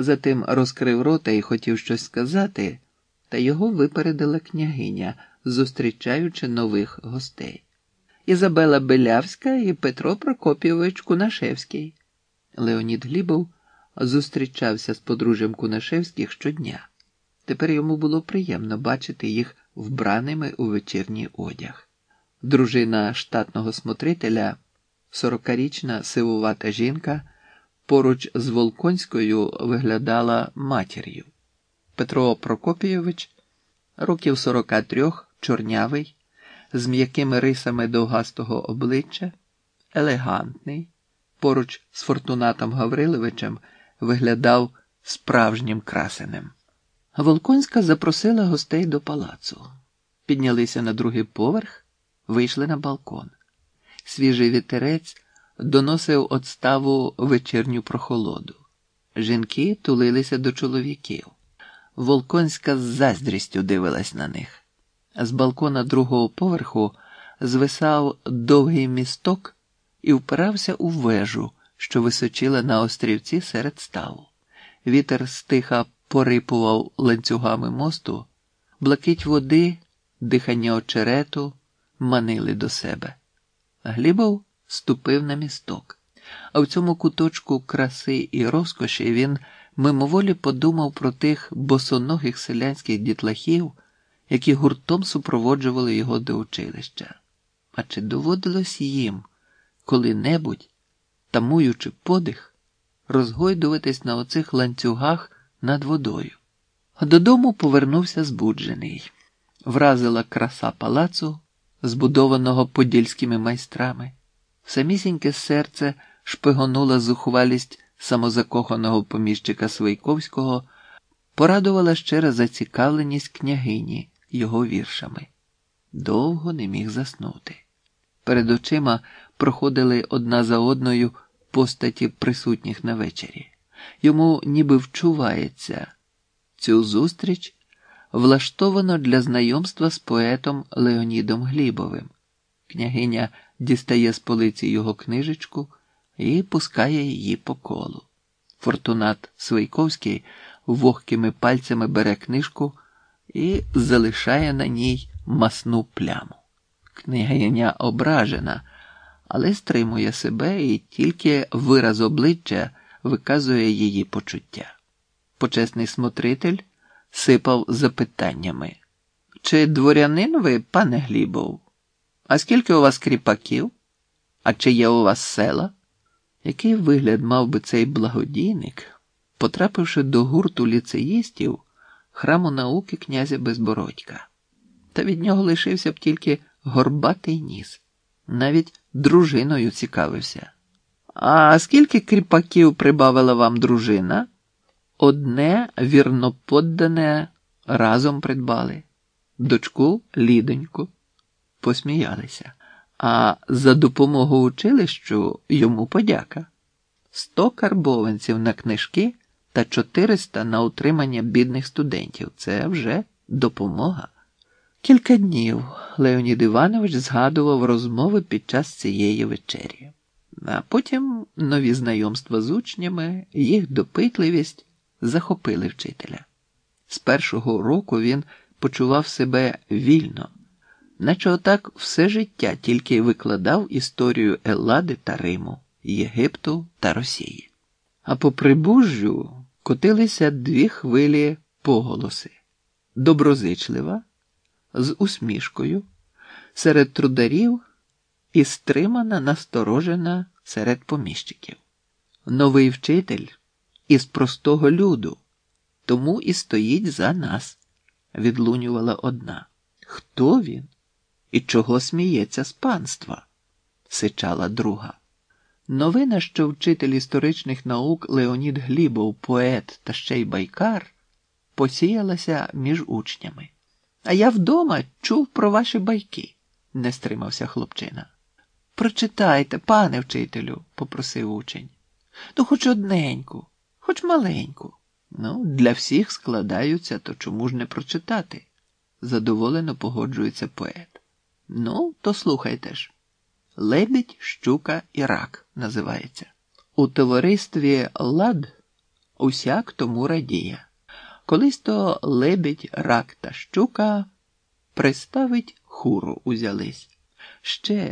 Затим розкрив рота і хотів щось сказати, та його випередила княгиня, зустрічаючи нових гостей. Ізабела Белявська і Петро Прокопійович Кунашевський. Леонід Глібов зустрічався з подружжям Кунашевських щодня. Тепер йому було приємно бачити їх вбраними у вечірній одяг. Дружина штатного смотрителя, сорокарічна сивувата жінка, поруч з Волконською виглядала матір'ю. Петро Прокопійович, років 43, чорнявий, з м'якими рисами довгастого обличчя, елегантний, поруч з Фортунатом Гавриловичем виглядав справжнім красенем. Волконська запросила гостей до палацу. Піднялися на другий поверх, вийшли на балкон. Свіжий вітерець доносив отставу вечірню прохолоду. Жінки тулилися до чоловіків. Волконська з заздрістю дивилась на них. З балкона другого поверху звисав довгий місток і впирався у вежу, що височила на острівці серед ставу. Вітер стиха порипував ланцюгами мосту, блакить води, дихання очерету манили до себе. Глібов ступив на місток, а в цьому куточку краси і розкоші він мимоволі подумав про тих босоногих селянських дітлахів, які гуртом супроводжували його до училища. А чи доводилось їм коли-небудь, тамуючи подих, розгойдуватись на оцих ланцюгах над водою? Додому повернувся збуджений, вразила краса палацу, збудованого подільськими майстрами. Самісіньке серце шпигонула зухвалість самозакоханого поміщика Свийковського, порадувала щира зацікавленість княгині його віршами. Довго не міг заснути. Перед очима проходили одна за одною постаті присутніх на вечері. Йому ніби вчувається. Цю зустріч влаштовано для знайомства з поетом Леонідом Глібовим. Княгиня дістає з полиці його книжечку і пускає її по колу. Фортунат Свийковський вогкими пальцями бере книжку і залишає на ній масну пляму. Княгиня ображена, але стримує себе і тільки вираз обличчя виказує її почуття. Почесний смотритель сипав запитаннями. Чи дворянин ви, пане Глібов? А скільки у вас кріпаків? А чи є у вас села? Який вигляд мав би цей благодійник, потрапивши до гурту ліцеїстів храму науки князя Безбородька? Та від нього лишився б тільки горбатий ніс, навіть дружиною цікавився. А скільки кріпаків прибавила вам дружина? Одне вірноподдане разом придбали, дочку лідоньку, посміялися, а за допомогу училищу йому подяка. Сто карбованців на книжки та 400 на утримання бідних студентів це вже допомога. Кілька днів Леонід Іванович згадував розмови під час цієї вечері, а потім нові знайомства з учнями, їх допитливість захопили вчителя. З першого року він почував себе вільно, наче отак все життя тільки викладав історію Еллади та Риму, Єгипту та Росії. А по прибужжю котилися дві хвилі поголоси доброзичлива, з усмішкою, серед трударів і стримана, насторожена серед поміщиків. Новий вчитель із простого люду, тому і стоїть за нас, відлунювала одна. Хто він? І чого сміється з панства? сичала друга. Новина, що вчитель історичних наук Леонід Глібов, поет та ще й байкар, посіялася між учнями. А я вдома чув про ваші байки, не стримався хлопчина. Прочитайте, пане вчителю, попросив учень. Ну, хоч одненьку, хоч маленьку. Ну, для всіх складаються, то чому ж не прочитати? задоволено погоджується поет. Ну, то слухайте ж. Лебідь, щука і рак називається. У товаристві лад усяк тому радіє. Колись то лебідь, рак та щука приставить хуру узялись. Ще